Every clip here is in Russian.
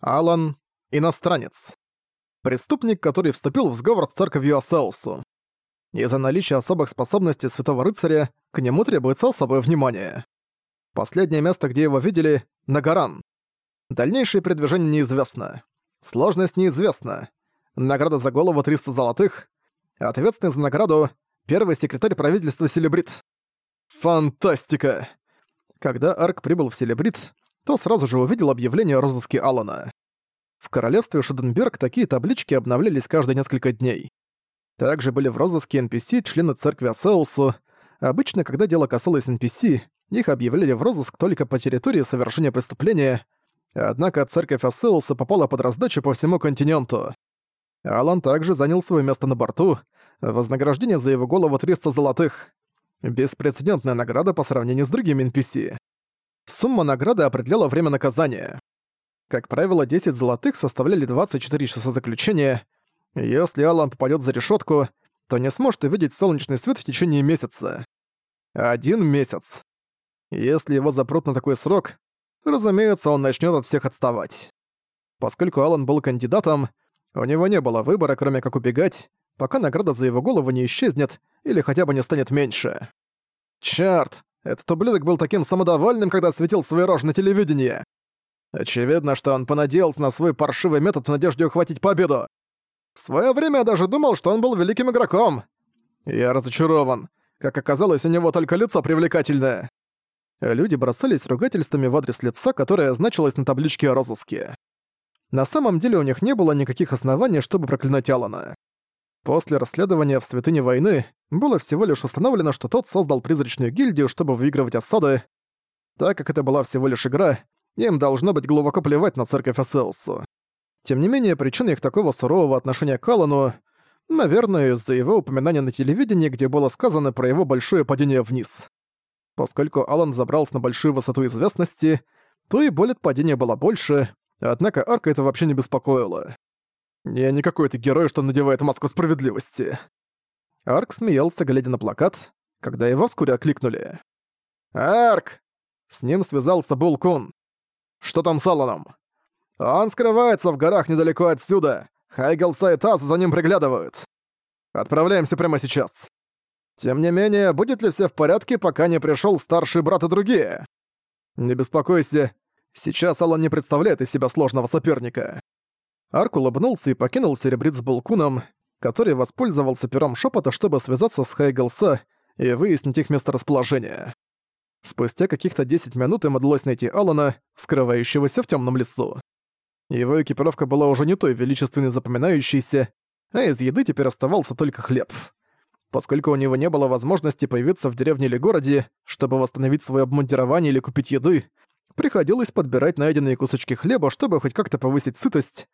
Алан — иностранец. Преступник, который вступил в сговор с церковью Асаусу. Из-за наличия особых способностей Святого Рыцаря к нему требуется особое внимание. Последнее место, где его видели — Нагаран. Дальнейшее передвижение неизвестно. Сложность неизвестна. Награда за голову 300 золотых. Ответственный за награду — первый секретарь правительства Селебрит. Фантастика! Когда Арк прибыл в Селебрит, то сразу же увидел объявление о розыске Алана. В королевстве Шуденберг такие таблички обновлялись каждые несколько дней. Также были в розыске NPC члены церкви Асеусу. Обычно, когда дело касалось NPC, их объявляли в розыск только по территории совершения преступления, однако церковь Асеуса попала под раздачу по всему континенту. Алан также занял свое место на борту, вознаграждение за его голову 300 золотых. Беспрецедентная награда по сравнению с другими NPC. Сумма награды определяла время наказания. Как правило, 10 золотых составляли 24 часа заключения. Если Алан попадет за решетку, то не сможет увидеть солнечный свет в течение месяца. Один месяц. Если его запрут на такой срок, разумеется, он начнет от всех отставать. Поскольку Алан был кандидатом, у него не было выбора, кроме как убегать, пока награда за его голову не исчезнет или хотя бы не станет меньше. Чёрт, этот ублюдок был таким самодовольным, когда светил свои рожи на телевидении. Очевидно, что он понадеялся на свой паршивый метод в надежде ухватить победу. В своё время я даже думал, что он был великим игроком. Я разочарован. Как оказалось, у него только лицо привлекательное. Люди бросались ругательствами в адрес лица, которое значилось на табличке о розыске. На самом деле у них не было никаких оснований, чтобы проклинать Алана. После расследования в Святыне войны было всего лишь установлено, что тот создал призрачную гильдию, чтобы выигрывать осады. Так как это была всего лишь игра, им должно быть глубоко плевать на церковь Асеусу. Тем не менее, причиной их такого сурового отношения к Алану, наверное, из-за его упоминания на телевидении, где было сказано про его большое падение вниз. Поскольку Алан забрался на большую высоту известности, то и боль от падения была больше, однако Арка это вообще не беспокоило. Я не какой-то герой, что надевает маску справедливости. Арк смеялся, глядя на плакат, когда его вскоре окликнули. «Арк!» С ним связался Булкун. «Что там с Алланом?» «Он скрывается в горах недалеко отсюда. Хайгелса и Таз за ним приглядывают. Отправляемся прямо сейчас». Тем не менее, будет ли все в порядке, пока не пришел старший брат и другие? Не беспокойся, сейчас Алан не представляет из себя сложного соперника. Арк улыбнулся и покинул Серебрит с Балкуном, который воспользовался пером шепота, чтобы связаться с Хайглса и выяснить их месторасположение. Спустя каких-то 10 минут им удалось найти Алана, скрывающегося в темном лесу. Его экипировка была уже не той величественной запоминающейся, а из еды теперь оставался только хлеб. Поскольку у него не было возможности появиться в деревне или городе, чтобы восстановить свое обмундирование или купить еды, приходилось подбирать найденные кусочки хлеба, чтобы хоть как-то повысить сытость.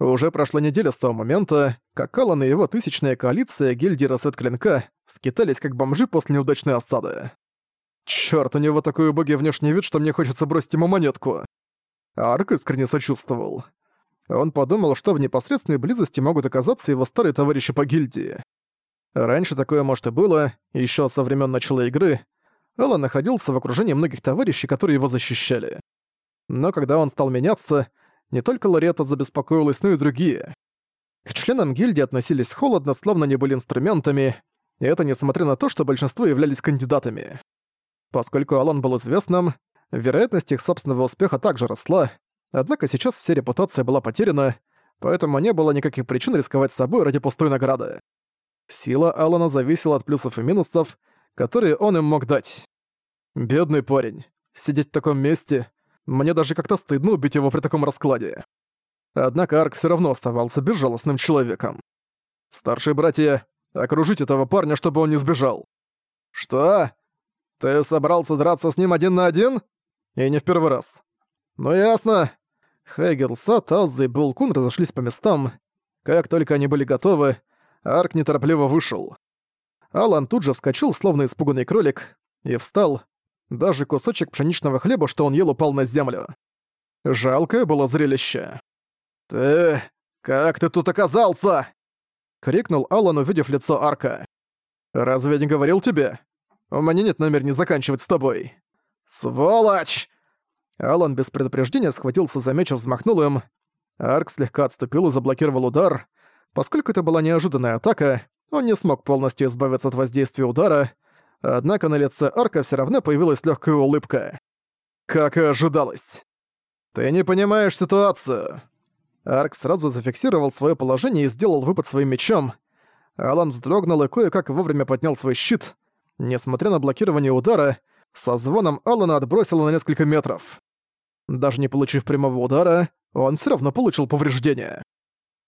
Уже прошла неделя с того момента, как Аллан и его тысячная коалиция гильдии Рассвет Клинка скитались как бомжи после неудачной осады. Чёрт, у него такой убогий внешний вид, что мне хочется бросить ему монетку. Арк искренне сочувствовал. Он подумал, что в непосредственной близости могут оказаться его старые товарищи по гильдии. Раньше такое, может, и было, еще со времен начала игры. Элла находился в окружении многих товарищей, которые его защищали. Но когда он стал меняться, не только Ларета забеспокоилась, но и другие. К членам гильдии относились холодно, словно они были инструментами, и это несмотря на то, что большинство являлись кандидатами. Поскольку Алан был известным, вероятность их собственного успеха также росла, однако сейчас вся репутация была потеряна, поэтому не было никаких причин рисковать собой ради пустой награды. Сила Алана зависела от плюсов и минусов, которые он им мог дать. Бедный парень. Сидеть в таком месте. Мне даже как-то стыдно убить его при таком раскладе. Однако Арк все равно оставался безжалостным человеком. Старшие братья, окружить этого парня, чтобы он не сбежал. Что? Ты собрался драться с ним один на один? И не в первый раз. Ну ясно. Хейгел, Сат, Азza и Булкун разошлись по местам. Как только они были готовы, Арк неторопливо вышел. Алан тут же вскочил, словно испуганный кролик, и встал. Даже кусочек пшеничного хлеба, что он ел, упал на землю. Жалкое было зрелище. «Ты... как ты тут оказался?» — крикнул Алан, увидев лицо Арка. «Разве я не говорил тебе? У меня нет намерения заканчивать с тобой». «Сволочь!» Алан без предупреждения схватился за меч и взмахнул им. Арк слегка отступил и заблокировал удар. Поскольку это была неожиданная атака, он не смог полностью избавиться от воздействия удара, однако на лице Арка все равно появилась легкая улыбка. Как и ожидалось. «Ты не понимаешь ситуацию!» Арк сразу зафиксировал свое положение и сделал выпад своим мечом. Алан вздрогнул и кое-как вовремя поднял свой щит. Несмотря на блокирование удара, со звоном Алана отбросило на несколько метров. Даже не получив прямого удара, он все равно получил повреждения.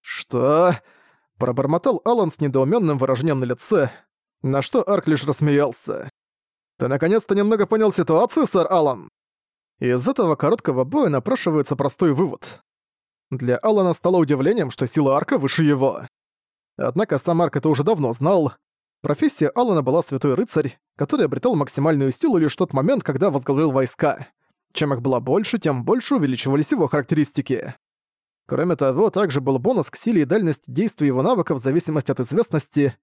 «Что?» – пробормотал Алан с недоуменным выражением на лице, на что Арк лишь рассмеялся. «Ты наконец-то немного понял ситуацию, сэр Алан?» Из этого короткого боя напрашивается простой вывод. Для Алана стало удивлением, что сила Арка выше его. Однако сам Арк это уже давно знал. Профессия Алана была святой рыцарь, который обретал максимальную силу лишь в тот момент, когда возглавил войска. Чем их было больше, тем больше увеличивались его характеристики. Кроме того, также был бонус к силе и дальности действия его навыков в зависимости от известности.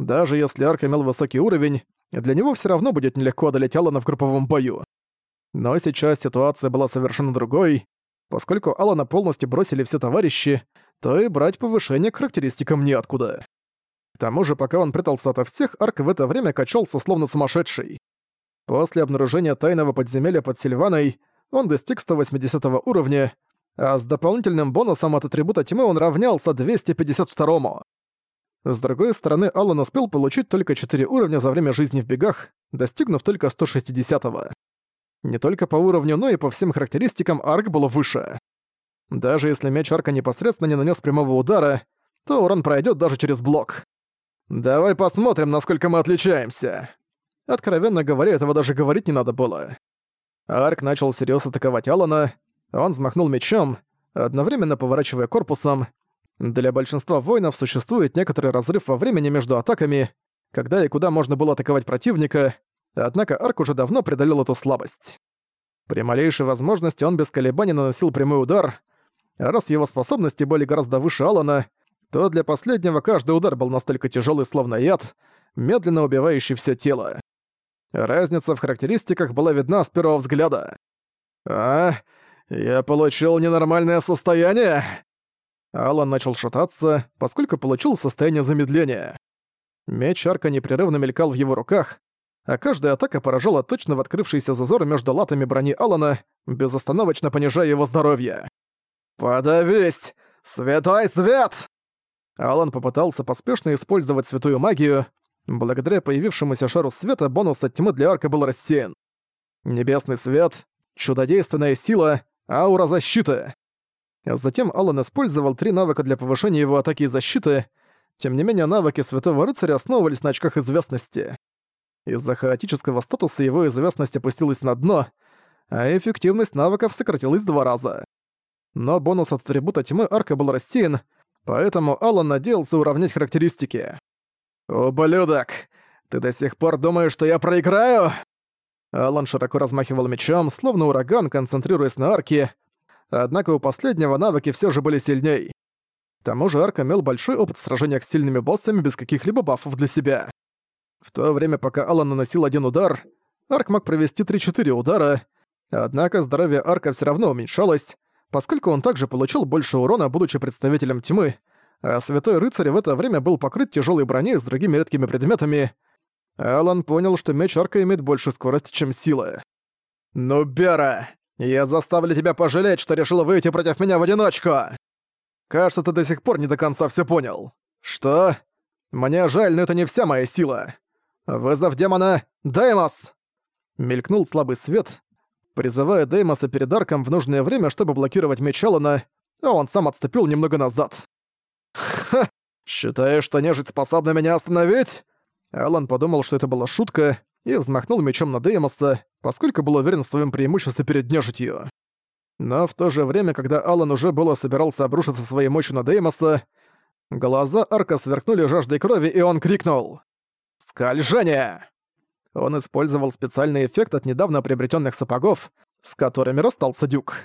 Даже если Арк имел высокий уровень, для него все равно будет нелегко одолеть Алана в групповом бою. Но сейчас ситуация была совершенно другой. Поскольку Алана полностью бросили все товарищи, то и брать повышение к характеристикам неоткуда. К тому же, пока он прятался ото всех, Арк в это время качался словно сумасшедший. После обнаружения тайного подземелья под Сильваной он достиг 180 уровня, а с дополнительным бонусом от атрибута тьмы он равнялся 252-му. С другой стороны, Аллан успел получить только 4 уровня за время жизни в бегах, достигнув только 160-го. Не только по уровню, но и по всем характеристикам арк был выше. Даже если меч арка непосредственно не нанес прямого удара, то урон пройдет даже через блок. «Давай посмотрим, насколько мы отличаемся». Откровенно говоря, этого даже говорить не надо было. Арк начал всерьез атаковать Алана, он взмахнул мечом, одновременно поворачивая корпусом. Для большинства воинов существует некоторый разрыв во времени между атаками, когда и куда можно было атаковать противника, Однако Арк уже давно преодолел эту слабость. При малейшей возможности он без колебаний наносил прямой удар, а раз его способности были гораздо выше Алана, то для последнего каждый удар был настолько тяжелый, словно яд, медленно убивающий все тело. Разница в характеристиках была видна с первого взгляда. «А, я получил ненормальное состояние?» Алан начал шататься, поскольку получил состояние замедления. Меч арка непрерывно мелькал в его руках, а каждая атака поражала точно в открывшийся зазор между латами брони Алана, безостановочно понижая его здоровье. «Подавись! Святой свет!» Алан попытался поспешно использовать святую магию. Благодаря появившемуся шару света бонус от тьмы для арка был рассеян. Небесный свет, чудодейственная сила, аура защиты. Затем Алан использовал три навыка для повышения его атаки и защиты, тем не менее навыки Святого Рыцаря основывались на очках известности. Из-за хаотического статуса его известность опустилась на дно, а эффективность навыков сократилась два раза. Но бонус от атрибута тьмы арка был рассеян, поэтому Аллан надеялся уравнять характеристики. «Ублюдок! Ты до сих пор думаешь, что я проиграю?» Алан широко размахивал мечом, словно ураган, концентрируясь на арке, однако у последнего навыки все же были сильней. К тому же Арк имел большой опыт в сражениях с сильными боссами без каких-либо бафов для себя. В то время, пока Алан наносил один удар, Арк мог провести 3-4 удара, однако здоровье Арка все равно уменьшалось, поскольку он также получил больше урона, будучи представителем тьмы, а Святой Рыцарь в это время был покрыт тяжелой броней с другими редкими предметами. Алан понял, что меч Арка имеет больше скорости, чем сила. «Ну, Бера, я заставлю тебя пожалеть, что решила выйти против меня в одиночку!» «Кажется, ты до сих пор не до конца все понял. Что? Мне жаль, но это не вся моя сила. «Вызов демона! Деймос!» Мелькнул слабый свет, призывая Деймоса перед арком в нужное время, чтобы блокировать меч Алана, а он сам отступил немного назад. «Ха! Считаешь, что нежить способна меня остановить?» Алан подумал, что это была шутка, и взмахнул мечом на Деймоса, поскольку был уверен в своем преимуществе перед нежитью. Но в то же время, когда Алан уже было собирался обрушиться своей мощью на Деймоса, глаза Арка сверкнули жаждой крови, и он крикнул. Скольжение! Он использовал специальный эффект от недавно приобретенных сапогов, с которыми расстался Дюк.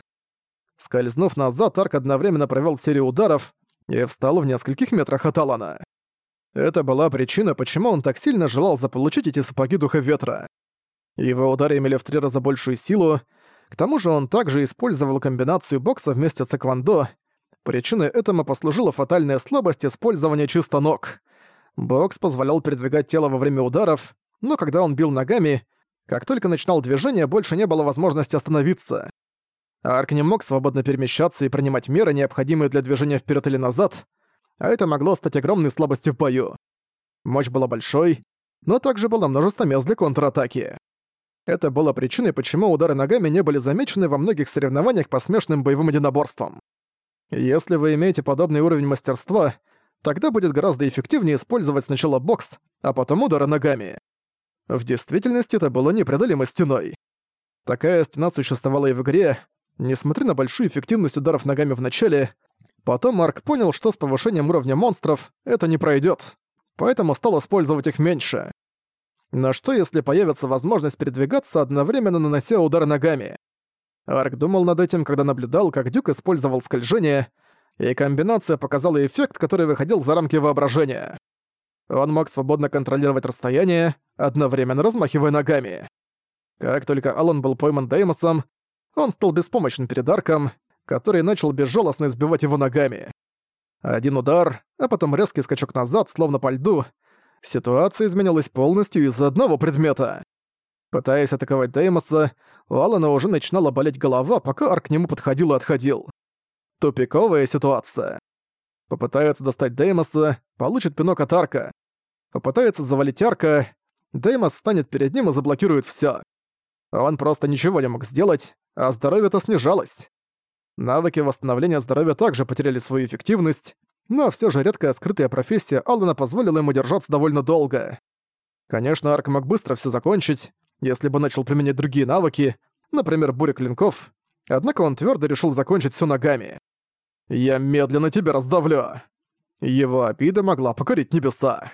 Скользнув назад, Арк одновременно провел серию ударов и встал в нескольких метрах от Алана. Это была причина, почему он так сильно желал заполучить эти сапоги Духа Ветра. Его удары имели в три раза большую силу, К тому же он также использовал комбинацию бокса вместе с эквандо. Причиной этому послужила фатальная слабость использования чисто ног. Бокс позволял передвигать тело во время ударов, но когда он бил ногами, как только начинал движение, больше не было возможности остановиться. Арк не мог свободно перемещаться и принимать меры, необходимые для движения вперед или назад, а это могло стать огромной слабостью в бою. Мощь была большой, но также было множество мест для контратаки. Это было причиной, почему удары ногами не были замечены во многих соревнованиях по смешанным боевым единоборствам. Если вы имеете подобный уровень мастерства, тогда будет гораздо эффективнее использовать сначала бокс, а потом удары ногами. В действительности это было непреодолимой стеной. Такая стена существовала и в игре. Несмотря на большую эффективность ударов ногами в начале, потом Марк понял, что с повышением уровня монстров это не пройдет, поэтому стал использовать их меньше. Но что если появится возможность передвигаться, одновременно нанося удары ногами? Арк думал над этим, когда наблюдал, как Дюк использовал скольжение, и комбинация показала эффект, который выходил за рамки воображения. Он мог свободно контролировать расстояние, одновременно размахивая ногами. Как только Алан был пойман Деймосом, он стал беспомощен перед Арком, который начал безжалостно избивать его ногами. Один удар, а потом резкий скачок назад, словно по льду, Ситуация изменилась полностью из-за одного предмета. Пытаясь атаковать Деймоса, у Алана уже начинала болеть голова, пока Арк к нему подходил и отходил. Тупиковая ситуация. Попытается достать Деймоса, получит пинок от Арка. Попытается завалить Арка, Деймос станет перед ним и заблокирует всё. Он просто ничего не мог сделать, а здоровье-то снижалось. Навыки восстановления здоровья также потеряли свою эффективность, но все же редкая скрытая профессия Аллана позволила ему держаться довольно долго. Конечно, Арк мог быстро все закончить, если бы начал применять другие навыки, например, буря клинков, однако он твердо решил закончить все ногами. «Я медленно тебя раздавлю!» Его обида могла покорить небеса.